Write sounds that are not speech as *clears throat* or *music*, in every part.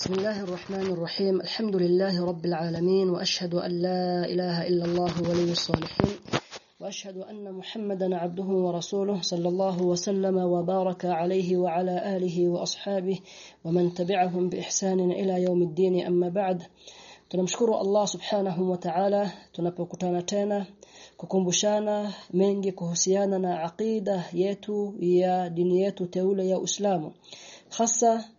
بسم الله الرحمن الرحيم. الحمد لله رب العالمين وأشهد أن لا إله إلا الله ولي الصالحين وأشهد أن محمدا عبده ورسوله صلى الله وسلم وبارك عليه وعلى آله وأصحابه ومن تبعهم بإحسان إلى يوم الدين. أما بعد tunamshukuru Allah subhanahu wa ta'ala tunapokutana tena kukumbushana mengi kuhusiana na aqida yetu ya dini yetu teule ya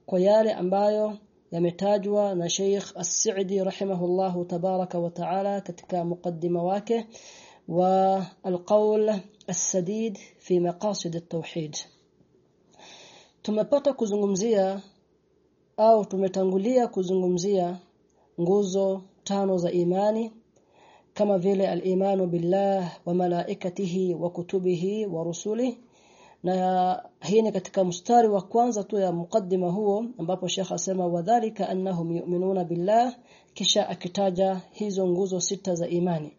kwa yale ambayo yametajwa na Sheikh As-Sa'di rahimahullahu tabaraka wa ta'ala katika mukaddima wake wa al-qawl as-sadid fi maqasid at-tauhid tumepata kuzungumzia au tumetangulia kuzungumzia nguzo tano za imani kama vile al-imanu billah wa malaikatihi wa kutubihi wa rusuli na hii ni katika mstari wa kwanza tu ya mukaddima huo ambapo Sheikh asema wadhālika annahum yu'minuna billah kisha akitaja hizo nguzo sita za imani.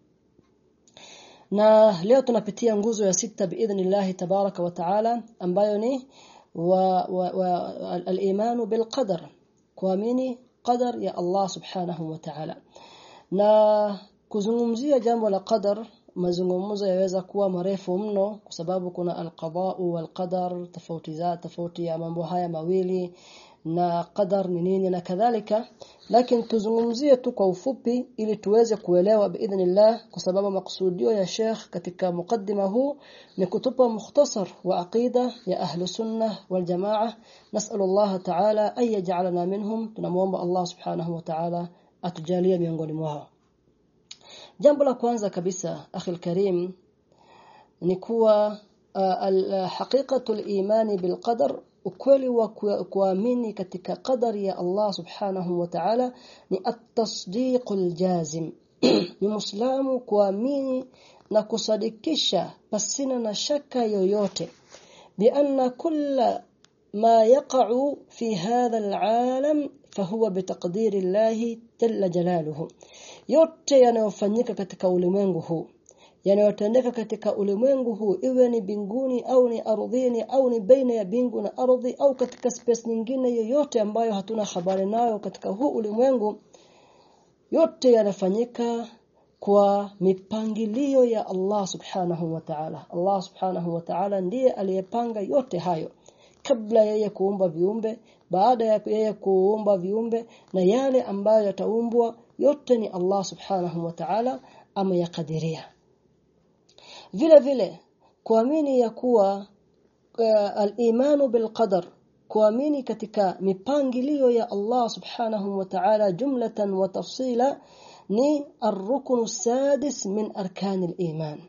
Na leo tunapitia nguzo ya sita biidhnillah tabaraka wa taala ambayo ni wa, wa, wa al-imanu bilqadar kuamini qadar ya Allah subhanahu wa ta'ala. Na kuzungumzia jambo la qadar mazungumzo yaweza kuwa marefu mno kwa sababu kuna alqadau walqadar tofauti za tofauti ya mambo haya mawili na qadar ni nini na kadhalika. Lakini tuzungumzie tu kwa ufupi ili tuweze kuelewa biidhnillah kwa sababu maksudio ya Sheikh katika mukaddima huu ni kutupa mukhtasar wa aqida ya ahlu sunna wal jamaa. Nas'alu Allah ta'ala yaj'alana minhum tunamuomba Allah subhanahu wa ta'ala atujalie miongoni mwao jambo la kwanza kabisa akhil karim ni kuwa haqiqatul imani bil qadar ukweli wa kuamini katika qadari ya Allah subhanahu wa ta'ala ni at-tasdiqul jazim. *clears throat* Ni muislamu kuamini na kusadikisha pasina na shaka yoyote. Bianna kulla ma yaqa'u fi hadha al-alam fahuwa bitaqdiri Allah jalla jalaluhu yote yanayofanyika katika ulimwengu huu yanayotendeka katika ulimwengu huu iwe ni binguni au ni ardhini au ni baina ya bingu na ardhi au katika space nyingine yoyote ambayo hatuna habari nayo katika huu ulimwengu yote yanafanyika kwa mipangilio ya Allah subhanahu wa ta'ala. Allah subhanahu wa ta'ala ndiye aliyepanga yote hayo kabla yeye kuumba viumbe baada ya yeye kuumba viumbe na yale ambayo yataumbwa yote ni Allah subhanahu wa ta'ala ameyakadiria. Vile vile kuamini ya kuwa uh, al-imanu bil qadar kuamini katika mipangilio ya Allah subhanahu wa ta'ala jumlatan wa tafsila ni ar-ruknu sadis min arkani al-iman.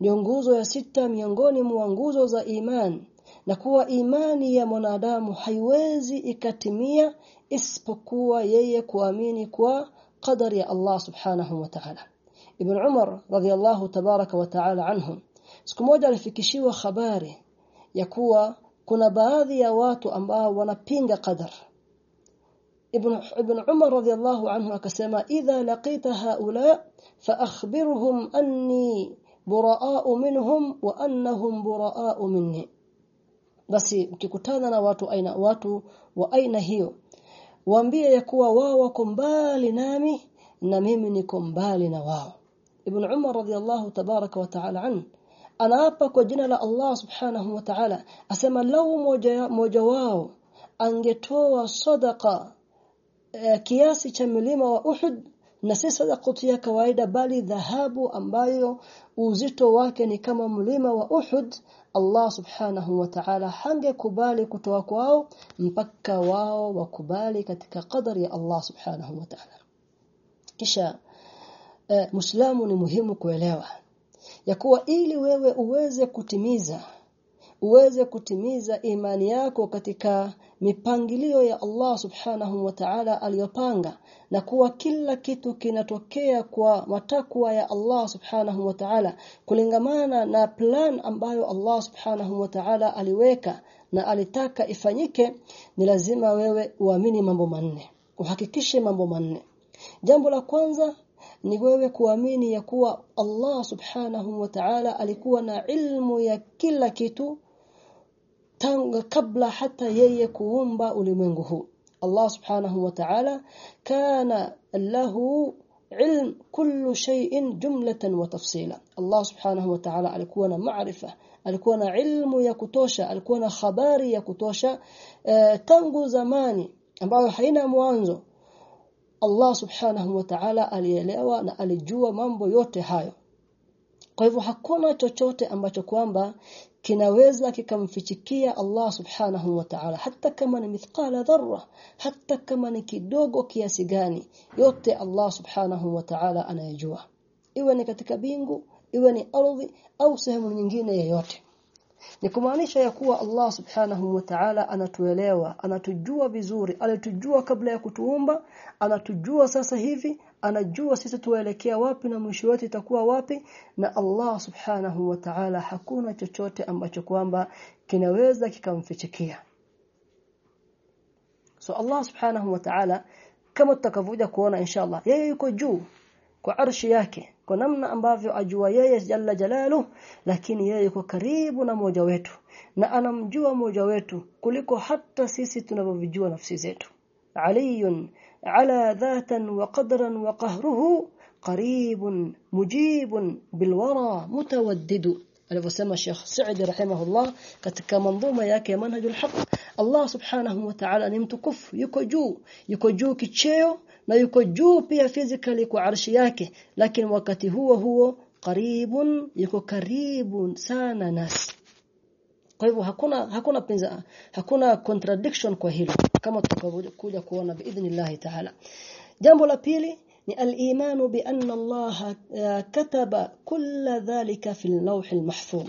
Ni nguzo ya sita miongoni mwa nguzo za iman. Na kuwa imani ya mwanadamu haiwezi ikatimia isipokuwa yeye kuamini kwa قدر يا الله سبحانه وتعالى. ابن عمر رضي الله تبارك وتعالى عنهم. سكموجه لفكشيوا خبري يكوا كنا بعضي يا watu ambao wanapinga qadar ابن عمر رضي الله عنه أكسما إذا لقيت هؤلاء فأخبرهم أني براء منهم وأنهم براء مني. بس ukikutana na watu aina watu wa aina hiyo waambie ya kuwa wao wako mbali nami na mimi niko mbali na wao. Ibn Umar radhiyallahu tabaraka wa ta'ala an anaapa kwa jina la Allah subhanahu wa ta'ala asema lau moja moja wao angetoa sadaqa eh, kiasi cha milima wa Uhud na si sadaqa ya kawaida bali dhahabu ambayo uzito wake ni kama mlima wa Uhud. Allah subhanahu wa ta'ala hangekubali kutoa kwao mpaka wao wakubali katika qadari ya Allah subhanahu wa ta'ala. Kisha eh, Muislamu ni muhimu kuelewa ya kuwa ili wewe uweze kutimiza uweze kutimiza imani yako katika mipangilio ya Allah subhanahu wa ta'ala aliyopanga na kuwa kila kitu kinatokea kwa matakwa ya Allah subhanahu wa ta'ala kulingamana na plan ambayo Allah subhanahu wa ta'ala aliweka na alitaka ifanyike ni lazima wewe uamini mambo manne uhakikishe mambo manne. Jambo la kwanza ni wewe kuamini ya kuwa Allah subhanahu wa ta'ala alikuwa na ilmu ya kila kitu tangu kabla hata yeye kuumba ulimwengu huu. Allah subhanahu wa ta'ala kana lahu ilm kullu shay'in jumlatan wa tafsila. Allah subhanahu wa ta'ala alikuwa na maarifa alikuwa na ilmu ya kutosha alikuwa na habari ya kutosha e, tangu zamani ambayo haina mwanzo. Allah subhanahu wa ta'ala alielewa na alijua mambo yote hayo. Kwa hivyo hakuna chochote ambacho kwamba kinaweza kikamfichikia Allah subhanahu wa ta'ala. Hata kama ni mithqala dharra hata kama ni kidogo kiasi gani yote Allah subhanahu wa ta'ala anayajua. Iwe ni katika bingu iwe ni ardhi au sehemu nyingine yoyote. Ni kumaanisha ya kuwa Allah subhanahu wa ta'ala anatuelewa anatujua vizuri alitujua kabla ya kutuumba anatujua sasa hivi anajua sisi tuelekea wapi na mwisho wetu itakuwa wapi na Allah subhanahu wa ta'ala hakuna chochote ambacho kwamba kinaweza kikamfichikia. So Allah subhanahu wa ta'ala kama tutakavuja kuona inshallah yeye yuko juu kwa arshi yake kwa namna ambavyo ajua yeye jalla jalalu lakini yeye yuko karibu na moja wetu na anamjua moja wetu kuliko hata sisi tunavyojua nafsi zetu dhatan wa qadran wa qahruhu qaribun mujibun bilwara mutawaddidu alivyosema Sheikh Said rahimahullah katika manzuma yake ya manhajul haq Allah subhanahu wa ta'ala ni mtukufu yuko juu yuko juu kicheo na yuko juu pia physically kwa arshi yake lakini wakati huo huo karibun yuko karibu sana nasi kwa hivyo hakuna hakuna pinza hakuna contradiction kwa hilo kama tukakuja kuona biidhnillah ta'ala. Jambo la pili ni al-imanu bi anna Allah kataba kulla dhalika fi al-lawh al-mahfuz.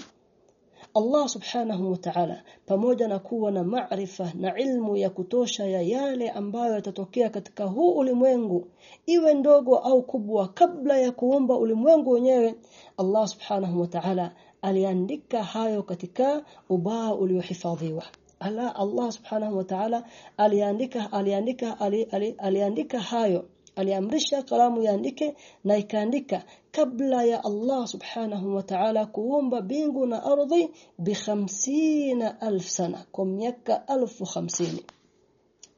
Allah subhanahu wa ta'ala pamoja na kuwa na maarifa na ilmu ya kutosha ya yale ambayo yatatokea katika huu ulimwengu iwe ndogo au kubwa kabla ya kuumba ulimwengu wenyewe Allah subhanahu wa ta'ala aliandika hayo katika ubao uliohifadhiwa. Ala Allah subhanahu wa ta'ala aliandika aliandika ali, ali, aliandika hayo. Aliamrisha kalamu iandike na ikaandika kabla ya Allah subhanahu wa ta'ala kuumba bingu na ardhi bi 50000 sana kwa miaka 1050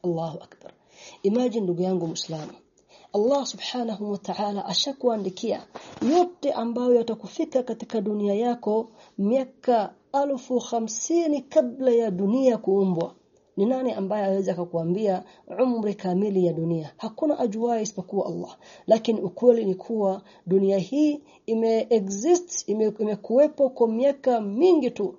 Allahu akbar. Imagine ndugu yangu muislamu Allah subhanahu wa ta'ala ashakuandikia yote ambayo yatakufika katika dunia yako miaka alfu hamsini kabla ya dunia kuumbwa. Ni nani ambaye aweza kukuambia umri kamili ya dunia? Hakuna ajuaye isipokuwa Allah. Lakini ukweli ni kuwa dunia hii ime exist imekuwepo ime kwa miaka mingi tu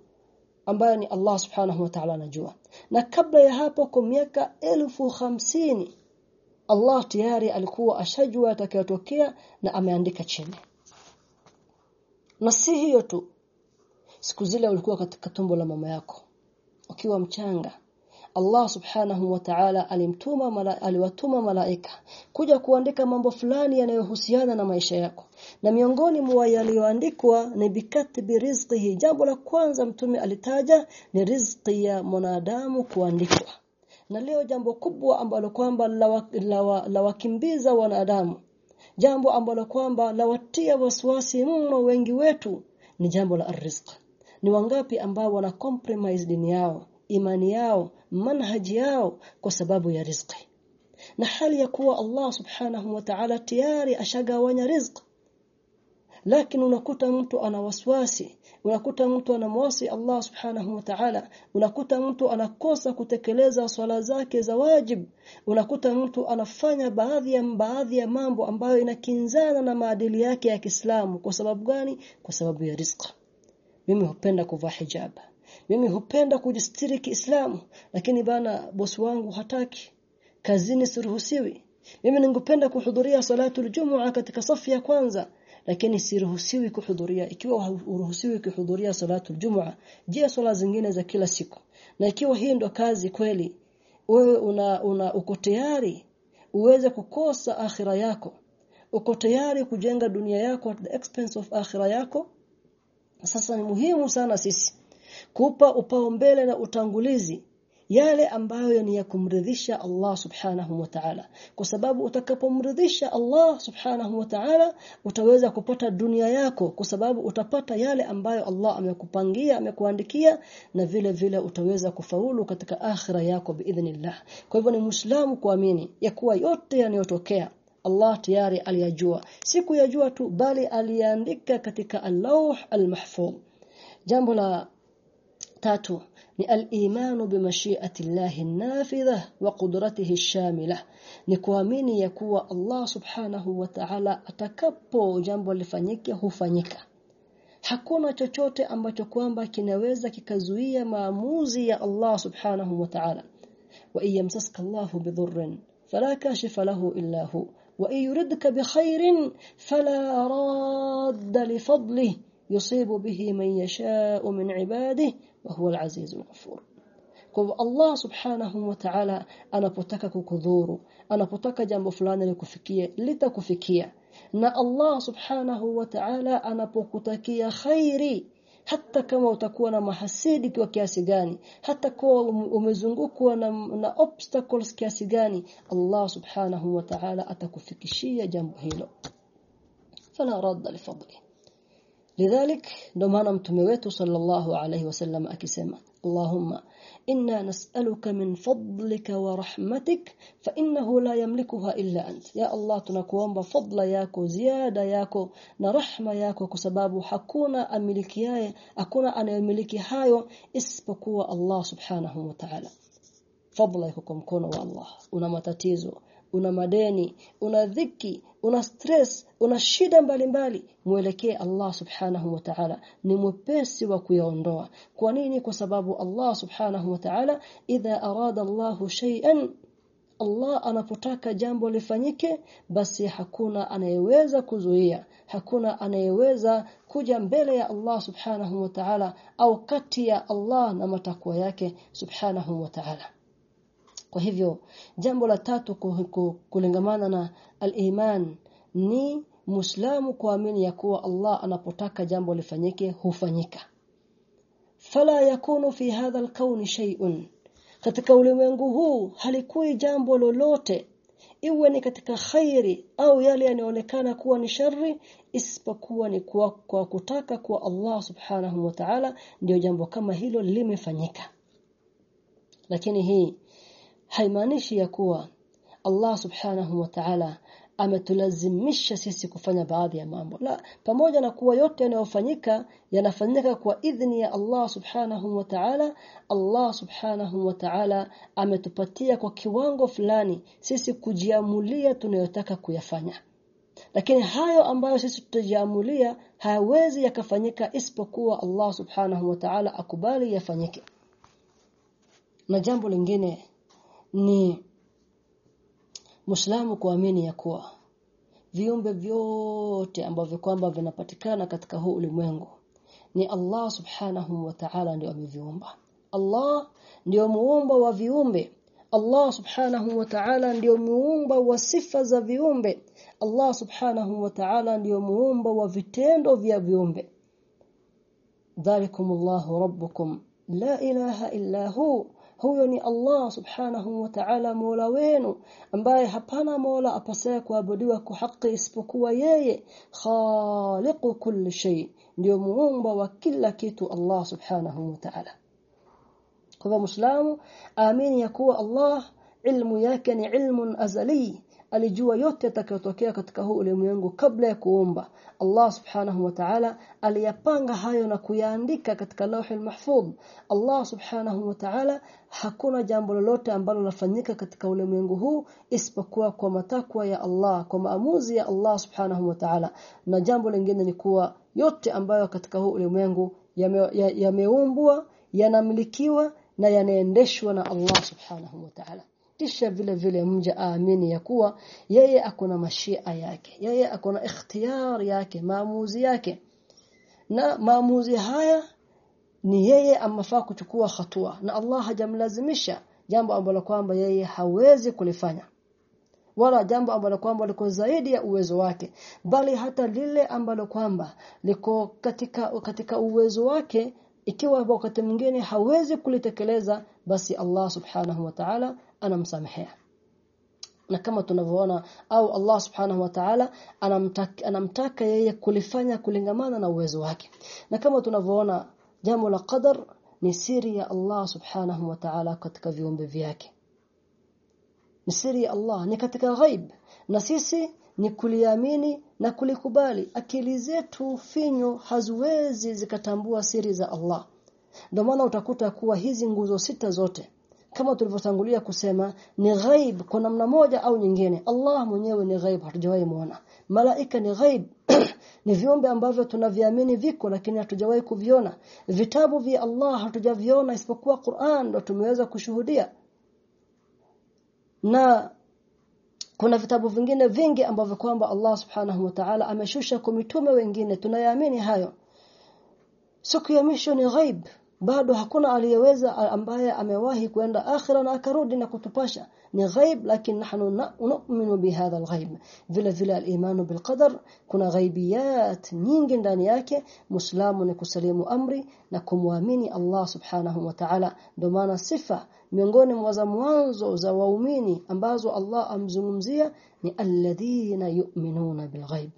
ambayo ni Allah subhanahu wa ta'ala anajua. Na kabla ya hapo kwa miaka elfu hamsini Allah tayari alikuwa ashajua atakayotokea na ameandika chini. Na si hiyo tu. Siku zile ulikuwa katika tumbo la mama yako. Ukiwa mchanga. Allah subhanahu wa ta'ala alimtuma mala, aliwatuma malaika kuja kuandika mambo fulani yanayohusiana na maisha yako. Na miongoni mwa yaliyoandikwa ni bikatbi rizqihi. Jambo la kwanza mtume alitaja ni rizqi ya mwanadamu kuandikwa na leo jambo kubwa ambalo kwamba lawakimbiza lawa, lawa wanadamu. Jambo ambalo kwamba lawatia wasiwasi mno wengi wetu ni jambo la rizq ni wangapi ambao wana compromise dini yao imani yao manhaji yao kwa sababu ya riziki na hali ya kuwa Allah subhanahu wa ta'ala tayari ashagawanya riziki lakini unakuta mtu ana waswasi unakuta mtu anamwasi Allah subhanahu wa ta'ala unakuta mtu anakosa kutekeleza swala zake za wajib unakuta mtu anafanya baadhi ya baadhi ya mambo ambayo inakinzana na maadili yake ya Kiislamu. Kwa sababu gani? Kwa sababu ya rizqa mimi hupenda kuvaa hijab. Mimi hupenda kujistiri Kiislamu. Lakini bana bosi wangu hataki. Kazini siruhusiwi. Mimi ningependa kuhudhuria salatu aljumua katika safu ya kwanza lakini siruhusiwi kuhudhuria. Ikiwa uruhusiwi kuhudhuria salatu aljumua je swala zingine za kila siku. Na ikiwa hii ndo kazi kweli wewe una, una uko tayari uweze kukosa akhira yako. Uko tayari kujenga dunia yako at the expense of akhira yako. Sasa ni muhimu sana sisi kupa upao mbele na utangulizi yale ambayo ni ya kumridhisha Allah subhanahu wa ta'ala. Kwa sababu utakapomridhisha Allah subhanahu wa ta'ala utaweza kupata dunia yako. Kwa sababu utapata yale ambayo Allah amekupangia amekuandikia na vile vile utaweza kufaulu katika akhira yako biidhnillah. Kwa hivyo ni muislamu kuamini ya kuwa yote yanayotokea Allah tayari aliyajua. Si kuyajua tu bali aliandika katika al-lawh al-mahfuz. Jambo la tatu ni al-imanu bi mashi'ati Allahi an-nafidha wa qudratihi ash-shamila ni kuamini ya kuwa Allah subhanahu wa ta'ala atakapo jambo lifanyike hufanyika. Hakuna chochote ambacho kwamba kinaweza kikazuia maamuzi ya Allah subhanahu wa ta'ala. Wa iyamsaka Allahu bidhurrin fala kashifa lahu illa hu. Wa yuridka bikhairin fala radda lifadlihi yusibu bihi man yasha'u min 'ibadihi wa huwa ghafur kwa Allah subhanahu wa ta'ala anapotaka kukudhuru anapotaka jambo fulani likufikie litakufikia. Na Allah subhanahu wa ta'ala anapokutakia khairi hata kama utakuwa na mahasidi kwa kiasi gani hata kuwa umezungukwa na, na obstacles kiasi gani Allah subhanahu wa ta'ala atakufikishia jambo hilo. Fala radda lifadli lidhalik ndo maana mtume wetu sallallahu alaihi wasallam akisema Allahumma inna nas'aluka min fadlika wa rahmatik fa innahu la yamlikuha illa ant ya Allah tunakuomba fadla yako ziada yako na rahma yako kwa sababu hakuna amilikiaye hakuna anayemiliki hayo isipokuwa Allah subhanahu wa ta'ala fadla iko kwa mkono wa Allah una matatizo una madeni una dhiki una stress una shida mbalimbali. Mwelekee Allah subhanahu wa ta'ala. Ni mwepesi wa kuyaondoa. Kwa nini? Kwa sababu Allah subhanahu wa ta'ala idha arada Allah shay'an Allah anapotaka jambo lifanyike basi hakuna anayeweza kuzuia. Hakuna anayeweza kuja mbele ya Allah subhanahu wa ta'ala au kati ya Allah na matakwa yake subhanahu wa ta'ala kwa hivyo jambo la tatu kulingamana na al-iman ni muislamu kuamini ya kuwa Allah anapotaka jambo lifanyike hufanyika. Fala yakunu fi hadha al-kawn shay'un. Katika ulimwengu huu halikui jambo lolote iwe ni katika khairi au yale yanayoonekana kuwa ni shari isipokuwa ni kwa, kwa kutaka kwa Allah subhanahu wa ta'ala ndio jambo kama hilo limefanyika. Lakini hii haimaanishi ya kuwa Allah subhanahu wa ta'ala ametulazimisha sisi kufanya baadhi ya mambo. La pamoja na kuwa yote yanayofanyika yanafanyika kwa idhni ya Allah subhanahu wa ta'ala Allah subhanahu wa ta'ala ametupatia kwa kiwango fulani sisi kujiamulia tunayotaka kuyafanya. Lakini hayo ambayo sisi tutajiamulia hayawezi yakafanyika isipokuwa Allah subhanahu wa ta'ala akubali yafanyike. Na jambo lingine ni Muislamu kuamini ya kuwa viumbe vyote ambavyo kwamba vinapatikana katika huu ulimwengu ni Allah Subhanahu wa Ta'ala ndio ameviumba. Allah ndio muumba wa viumbe. Allah Subhanahu wa Ta'ala ndio muumba wa sifa za viumbe. Allah Subhanahu wa Ta'ala ndio muumba wa vitendo vya viumbe. Dhalikumullahu rabbukum la ilaha illa hu huyo ni Allah subhanahu wa ta'ala mola wenu ambaye hapana mola apasaye kuabudiwa kwa haki isipokuwa yeye khaliqu kulli shay ndio muumba wa kila kitu Allah subhanahu wa ta'ala. Kwa muislamu aamini ya kuwa Allah ilmu yake ni ilmun azali alijua yote atakayotokea katika huu ulimwengu kabla ya kuumba. Allah subhanahu wa ta'ala aliyapanga hayo na kuyaandika katika lauhi mahfudh Allah subhanahu wa ta'ala hakuna jambo lolote ambalo lafanyika katika ulimwengu huu isipokuwa kwa matakwa ya Allah kwa maamuzi ya Allah subhanahu wa ta'ala. Na jambo lingine ni kuwa yote ambayo katika huu ulimwengu yameumbwa ya, ya yanamilikiwa na yanaendeshwa na Allah subhanahu wa ta'ala kisha vile vile mja aamini ya kuwa yeye akona mashia yake. Yeye akona ikhtiyar yake maamuzi yake. Na maamuzi haya ni yeye amafaa kuchukua hatua. Na Allah hajamlazimisha jambo ambalo kwamba yeye hawezi kulifanya. Wala jambo ambalo kwamba liko zaidi ya uwezo wake. Bali hata lile ambalo kwamba liko katika katika uwezo wake. Ikiwa wakati mwingine hawezi kulitekeleza basi Allah subhanahu wa ta'ala anamsamehea na kama tunavyoona au Allah subhanahu wa ta'ala anamtaka, anamtaka yeye kulifanya kulingamana na uwezo wake. Na kama tunavyoona jambo la qadar ni siri ya Allah subhanahu wa ta'ala katika viumbe vyake. Ni siri ya Allah ni katika ghaib. Na sisi ni kuliamini na kulikubali. Akili zetu finyo haziwezi zikatambua siri za Allah. Ndio maana utakuta kuwa hizi nguzo sita zote kama tulivyotangulia kusema ni ghaib kwa namna moja au nyingine. Allah mwenyewe ni ghaib hatujawahi muona. Malaika ni ghaib. *clears throat* Ni viumbe ambavyo tunaviamini viko lakini hatujawahi kuviona. Vitabu vya Allah hatujaviona isipokuwa Qur'an ndo tumeweza kushuhudia. Na kuna vitabu vingine vingi ambavyo kwamba Allah subhanahu wa ta'ala ameshusha kwa mitume wengine. Tunayaamini hayo. Siku ya mwisho ni ghaib bado hakuna aliyeweza ambaye amewahi kwenda akhira na akarudi na kutupasha. Ni ghaib lakini nahnu nu'minu bihadha alghaib. Vile vile al-imanu bilqadar kuna ghaibiyat nyingi ndani yake. Muislamu ni kusalimu amri na kumwamini Allah subhanahu wa ta'ala. Ndio maana sifa miongoni mwa za mwanzo za waumini ambazo Allah amzungumzia ni alladhina yu'minuna bilghaib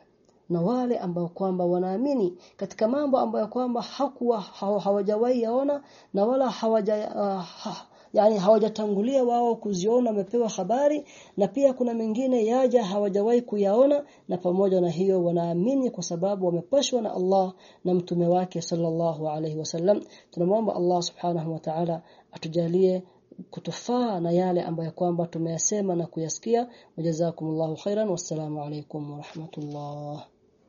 na wale ambao kwamba wanaamini katika mambo ambayo kwamba hakuwa hawajawahi yaona na wala hawaja uh, ha, yani hawajatangulia wao kuziona wamepewa habari na pia kuna mengine yaja hawajawahi kuyaona na pamoja na hiyo wanaamini kwa sababu wamepashwa na Allah na mtume wake sallallahu alaihi wasallam tunamwomba Allah subhanahu wa ta'ala atujalie kutufaa na yale ambayo kwamba tumeyasema na kuyasikia. Wajazakumullahu khairan. Wassalamu alaikum wa rahmatullah